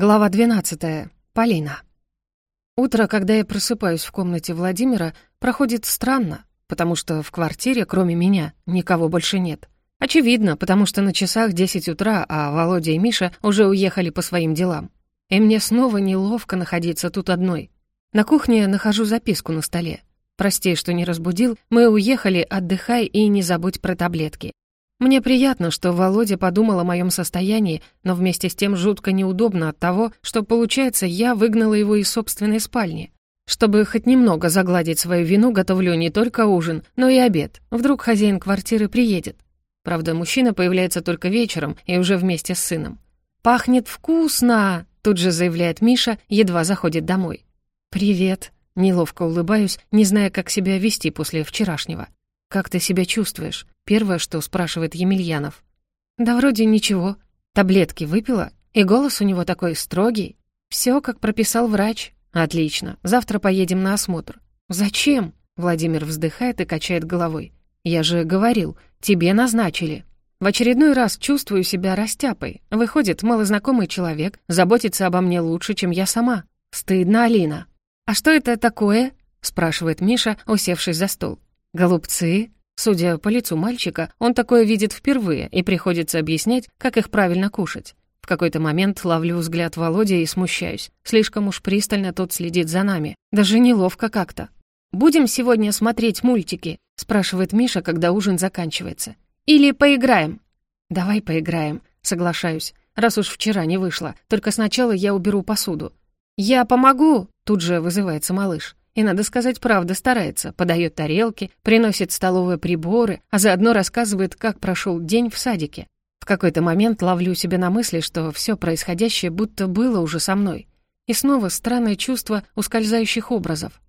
Глава 12. Полина. Утро, когда я просыпаюсь в комнате Владимира, проходит странно, потому что в квартире, кроме меня, никого больше нет. Очевидно, потому что на часах 10 утра, а Володя и Миша уже уехали по своим делам. И мне снова неловко находиться тут одной. На кухне нахожу записку на столе. «Прости, что не разбудил, мы уехали, отдыхай и не забудь про таблетки. Мне приятно, что Володя подумал о моем состоянии, но вместе с тем жутко неудобно от того, что, получается, я выгнала его из собственной спальни. Чтобы хоть немного загладить свою вину, готовлю не только ужин, но и обед. Вдруг хозяин квартиры приедет. Правда, мужчина появляется только вечером и уже вместе с сыном. «Пахнет вкусно!» — тут же заявляет Миша, едва заходит домой. «Привет!» — неловко улыбаюсь, не зная, как себя вести после вчерашнего. «Как ты себя чувствуешь?» Первое, что спрашивает Емельянов. «Да вроде ничего. Таблетки выпила, и голос у него такой строгий. Все, как прописал врач. Отлично. Завтра поедем на осмотр». «Зачем?» Владимир вздыхает и качает головой. «Я же говорил, тебе назначили». В очередной раз чувствую себя растяпой. Выходит, малознакомый человек заботится обо мне лучше, чем я сама. Стыдно, Алина. «А что это такое?» — спрашивает Миша, усевшись за стол. «Голубцы?» Судя по лицу мальчика, он такое видит впервые, и приходится объяснять, как их правильно кушать. В какой-то момент ловлю взгляд Володи и смущаюсь. Слишком уж пристально тот следит за нами. Даже неловко как-то. «Будем сегодня смотреть мультики?» — спрашивает Миша, когда ужин заканчивается. «Или поиграем?» «Давай поиграем», — соглашаюсь. Раз уж вчера не вышло, только сначала я уберу посуду. «Я помогу!» — тут же вызывается малыш. И, надо сказать, правда старается, подает тарелки, приносит столовые приборы, а заодно рассказывает, как прошел день в садике. В какой-то момент ловлю себя на мысли, что все происходящее будто было уже со мной. И снова странное чувство ускользающих образов.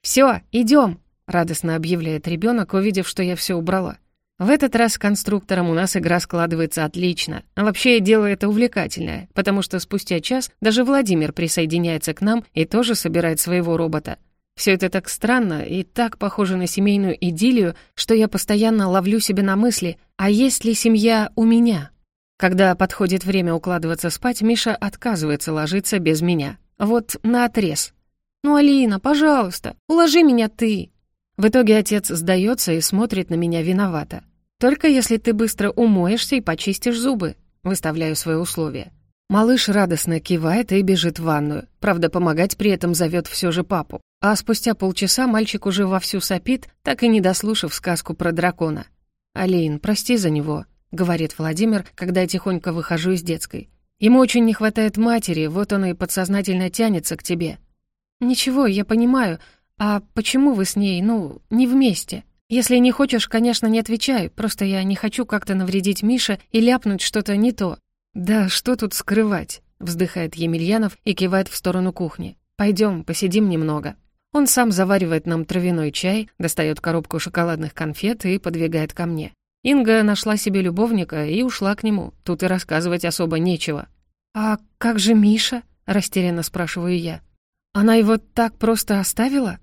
«Все, идем!» — радостно объявляет ребенок, увидев, что я все убрала. В этот раз с конструктором у нас игра складывается отлично. А вообще дело это увлекательное, потому что спустя час даже Владимир присоединяется к нам и тоже собирает своего робота. Все это так странно и так похоже на семейную идиллию, что я постоянно ловлю себя на мысли, а есть ли семья у меня? Когда подходит время укладываться спать, Миша отказывается ложиться без меня. Вот на отрез. «Ну, Алина, пожалуйста, уложи меня ты!» В итоге отец сдается и смотрит на меня виновато. «Только если ты быстро умоешься и почистишь зубы», — выставляю свои условия. Малыш радостно кивает и бежит в ванную. Правда, помогать при этом зовет все же папу. А спустя полчаса мальчик уже вовсю сопит, так и не дослушав сказку про дракона. «Алин, прости за него», — говорит Владимир, когда я тихонько выхожу из детской. «Ему очень не хватает матери, вот он и подсознательно тянется к тебе». «Ничего, я понимаю. А почему вы с ней, ну, не вместе? Если не хочешь, конечно, не отвечай, просто я не хочу как-то навредить Мише и ляпнуть что-то не то». «Да что тут скрывать?» — вздыхает Емельянов и кивает в сторону кухни. «Пойдем, посидим немного». Он сам заваривает нам травяной чай, достает коробку шоколадных конфет и подвигает ко мне. Инга нашла себе любовника и ушла к нему. Тут и рассказывать особо нечего. «А как же Миша?» — растерянно спрашиваю я. «Она его так просто оставила?»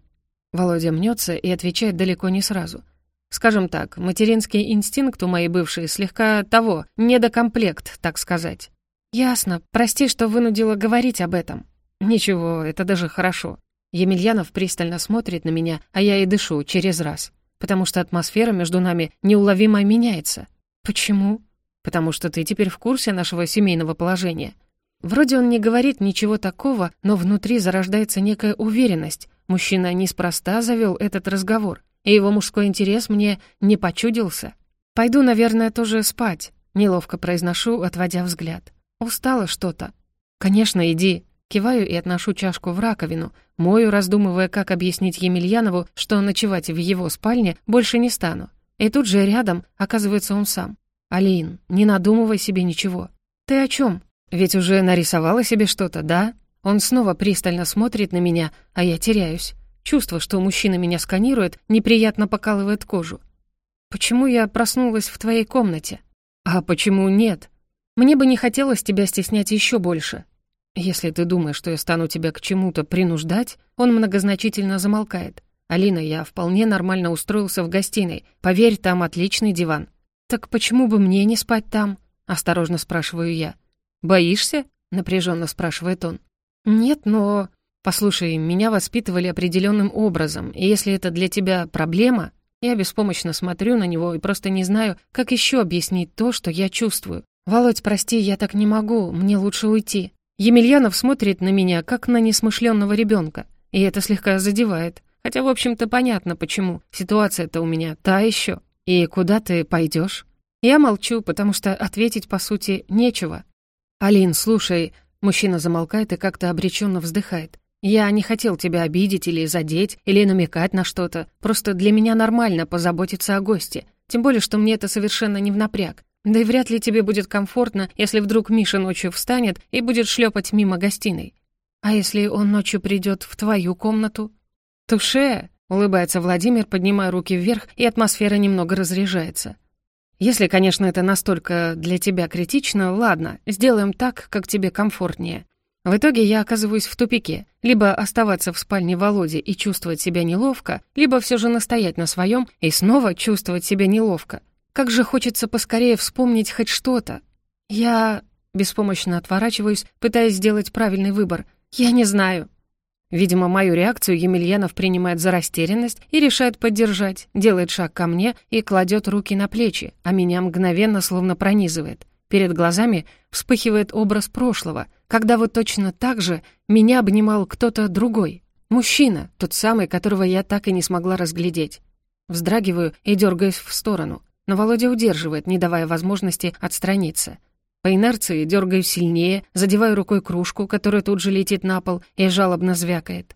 Володя мнется и отвечает далеко не сразу. Скажем так, материнский инстинкт у моей бывшей слегка того, недокомплект, так сказать. «Ясно. Прости, что вынудила говорить об этом». «Ничего, это даже хорошо. Емельянов пристально смотрит на меня, а я и дышу через раз. Потому что атмосфера между нами неуловимо меняется. Почему? Потому что ты теперь в курсе нашего семейного положения. Вроде он не говорит ничего такого, но внутри зарождается некая уверенность. Мужчина неспроста завел этот разговор, и его мужской интерес мне не почудился. «Пойду, наверное, тоже спать», — неловко произношу, отводя взгляд. «Устала что-то». «Конечно, иди», Киваю и отношу чашку в раковину, мою, раздумывая, как объяснить Емельянову, что ночевать в его спальне больше не стану. И тут же рядом оказывается он сам. «Алин, не надумывай себе ничего». «Ты о чем? Ведь уже нарисовала себе что-то, да?» Он снова пристально смотрит на меня, а я теряюсь. Чувство, что мужчина меня сканирует, неприятно покалывает кожу. «Почему я проснулась в твоей комнате?» «А почему нет?» «Мне бы не хотелось тебя стеснять еще больше. «Если ты думаешь, что я стану тебя к чему-то принуждать...» Он многозначительно замолкает. «Алина, я вполне нормально устроился в гостиной. Поверь, там отличный диван». «Так почему бы мне не спать там?» — осторожно спрашиваю я. «Боишься?» напряженно спрашивает он. «Нет, но...» «Послушай, меня воспитывали определенным образом, и если это для тебя проблема, я беспомощно смотрю на него и просто не знаю, как еще объяснить то, что я чувствую. Володь, прости, я так не могу, мне лучше уйти». Емельянов смотрит на меня, как на несмышленного ребенка, и это слегка задевает. Хотя, в общем-то, понятно, почему. Ситуация-то у меня та еще. И куда ты пойдешь? Я молчу, потому что ответить, по сути, нечего. «Алин, слушай...» Мужчина замолкает и как-то обреченно вздыхает. «Я не хотел тебя обидеть или задеть, или намекать на что-то. Просто для меня нормально позаботиться о госте. Тем более, что мне это совершенно не в напряг. Да и вряд ли тебе будет комфортно, если вдруг Миша ночью встанет и будет шлепать мимо гостиной. А если он ночью придет в твою комнату? Туше! Улыбается Владимир, поднимая руки вверх, и атмосфера немного разряжается. Если, конечно, это настолько для тебя критично, ладно, сделаем так, как тебе комфортнее. В итоге я оказываюсь в тупике. Либо оставаться в спальне Володи и чувствовать себя неловко, либо все же настоять на своем и снова чувствовать себя неловко. Как же хочется поскорее вспомнить хоть что-то. Я беспомощно отворачиваюсь, пытаясь сделать правильный выбор. Я не знаю. Видимо, мою реакцию Емельянов принимает за растерянность и решает поддержать, делает шаг ко мне и кладет руки на плечи, а меня мгновенно словно пронизывает. Перед глазами вспыхивает образ прошлого, когда вот точно так же меня обнимал кто-то другой. Мужчина, тот самый, которого я так и не смогла разглядеть. Вздрагиваю и дергаюсь в сторону, но Володя удерживает, не давая возможности отстраниться. По инерции дергаю сильнее, задеваю рукой кружку, которая тут же летит на пол и жалобно звякает.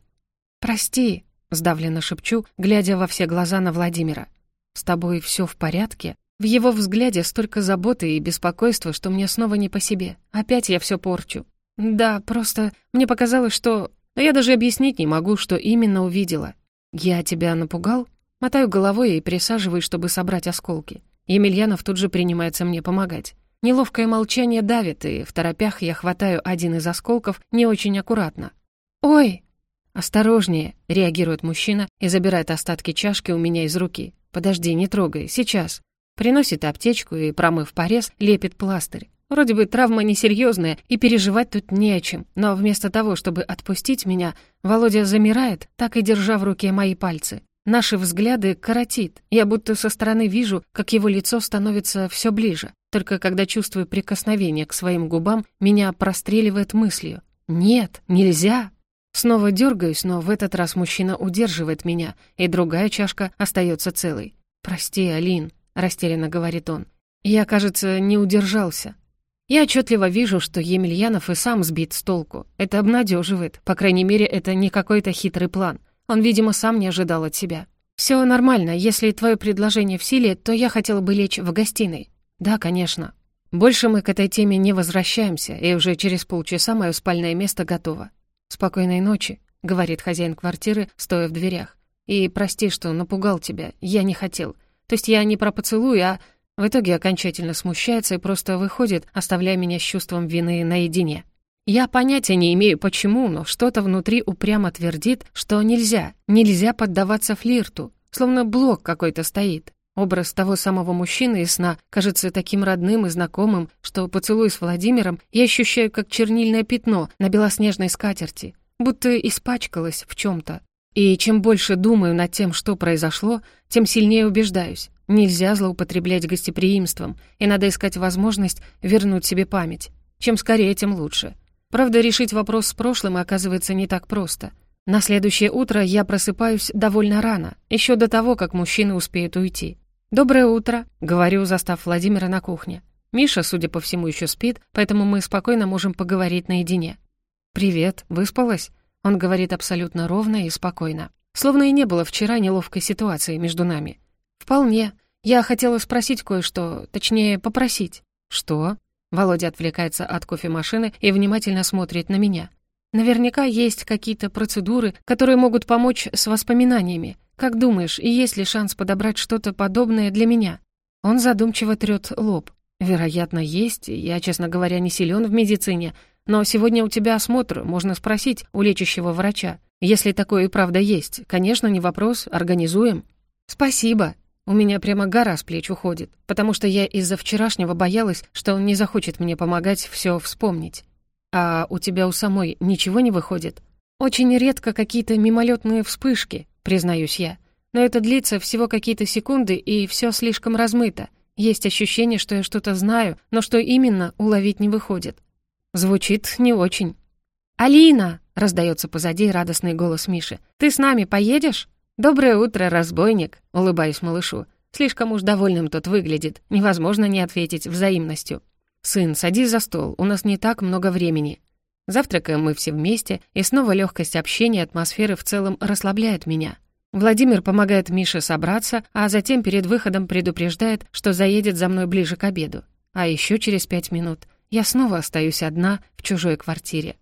«Прости», — сдавленно шепчу, глядя во все глаза на Владимира. «С тобой все в порядке?» В его взгляде столько заботы и беспокойства, что мне снова не по себе. Опять я все порчу. Да, просто мне показалось, что... Я даже объяснить не могу, что именно увидела. Я тебя напугал? Мотаю головой и присаживаюсь, чтобы собрать осколки. Емельянов тут же принимается мне помогать. Неловкое молчание давит, и в торопях я хватаю один из осколков не очень аккуратно. «Ой!» «Осторожнее!» — реагирует мужчина и забирает остатки чашки у меня из руки. «Подожди, не трогай, сейчас!» Приносит аптечку и, промыв порез, лепит пластырь. Вроде бы травма несерьезная, и переживать тут не о чем, но вместо того, чтобы отпустить меня, Володя замирает, так и держа в руке мои пальцы. Наши взгляды коротит. Я будто со стороны вижу, как его лицо становится все ближе. Только когда чувствую прикосновение к своим губам, меня простреливает мыслью. «Нет, нельзя!» Снова дергаюсь, но в этот раз мужчина удерживает меня, и другая чашка остается целой. «Прости, Алин», — растерянно говорит он. «Я, кажется, не удержался». Я отчетливо вижу, что Емельянов и сам сбит с толку. Это обнадеживает. По крайней мере, это не какой-то хитрый план. Он, видимо, сам не ожидал от себя. «Все нормально. Если твое предложение в силе, то я хотела бы лечь в гостиной. «Да, конечно. Больше мы к этой теме не возвращаемся, и уже через полчаса мое спальное место готово. Спокойной ночи», — говорит хозяин квартиры, стоя в дверях. «И прости, что напугал тебя. Я не хотел. То есть я не про поцелуй, а...» В итоге окончательно смущается и просто выходит, оставляя меня с чувством вины наедине. Я понятия не имею, почему, но что-то внутри упрямо твердит, что нельзя, нельзя поддаваться флирту, словно блок какой-то стоит. Образ того самого мужчины из сна кажется таким родным и знакомым, что, поцелуй с Владимиром, я ощущаю как чернильное пятно на белоснежной скатерти, будто испачкалась в чем-то. И чем больше думаю над тем, что произошло, тем сильнее убеждаюсь. Нельзя злоупотреблять гостеприимством, и надо искать возможность вернуть себе память. Чем скорее, тем лучше. Правда, решить вопрос с прошлым оказывается не так просто. На следующее утро я просыпаюсь довольно рано, еще до того, как мужчины успеют уйти. «Доброе утро», — говорю, застав Владимира на кухне. Миша, судя по всему, еще спит, поэтому мы спокойно можем поговорить наедине. «Привет, выспалась?» Он говорит абсолютно ровно и спокойно. Словно и не было вчера неловкой ситуации между нами. «Вполне. Я хотела спросить кое-что, точнее, попросить». «Что?» Володя отвлекается от кофемашины и внимательно смотрит на меня. «Наверняка есть какие-то процедуры, которые могут помочь с воспоминаниями. Как думаешь, есть ли шанс подобрать что-то подобное для меня?» Он задумчиво трёт лоб. «Вероятно, есть. Я, честно говоря, не силен в медицине. Но сегодня у тебя осмотр, можно спросить у лечащего врача. Если такое и правда есть, конечно, не вопрос, организуем». «Спасибо», у меня прямо гора с плеч уходит, потому что я из-за вчерашнего боялась, что он не захочет мне помогать все вспомнить. А у тебя у самой ничего не выходит? Очень редко какие-то мимолетные вспышки, признаюсь я. Но это длится всего какие-то секунды, и все слишком размыто. Есть ощущение, что я что-то знаю, но что именно, уловить не выходит. Звучит не очень. «Алина!» — раздается позади радостный голос Миши. «Ты с нами поедешь?» «Доброе утро, разбойник!» — улыбаюсь малышу. Слишком уж довольным тот выглядит, невозможно не ответить взаимностью. «Сын, садись за стол, у нас не так много времени». Завтракаем мы все вместе, и снова легкость общения и атмосферы в целом расслабляет меня. Владимир помогает Мише собраться, а затем перед выходом предупреждает, что заедет за мной ближе к обеду. А еще через пять минут я снова остаюсь одна в чужой квартире.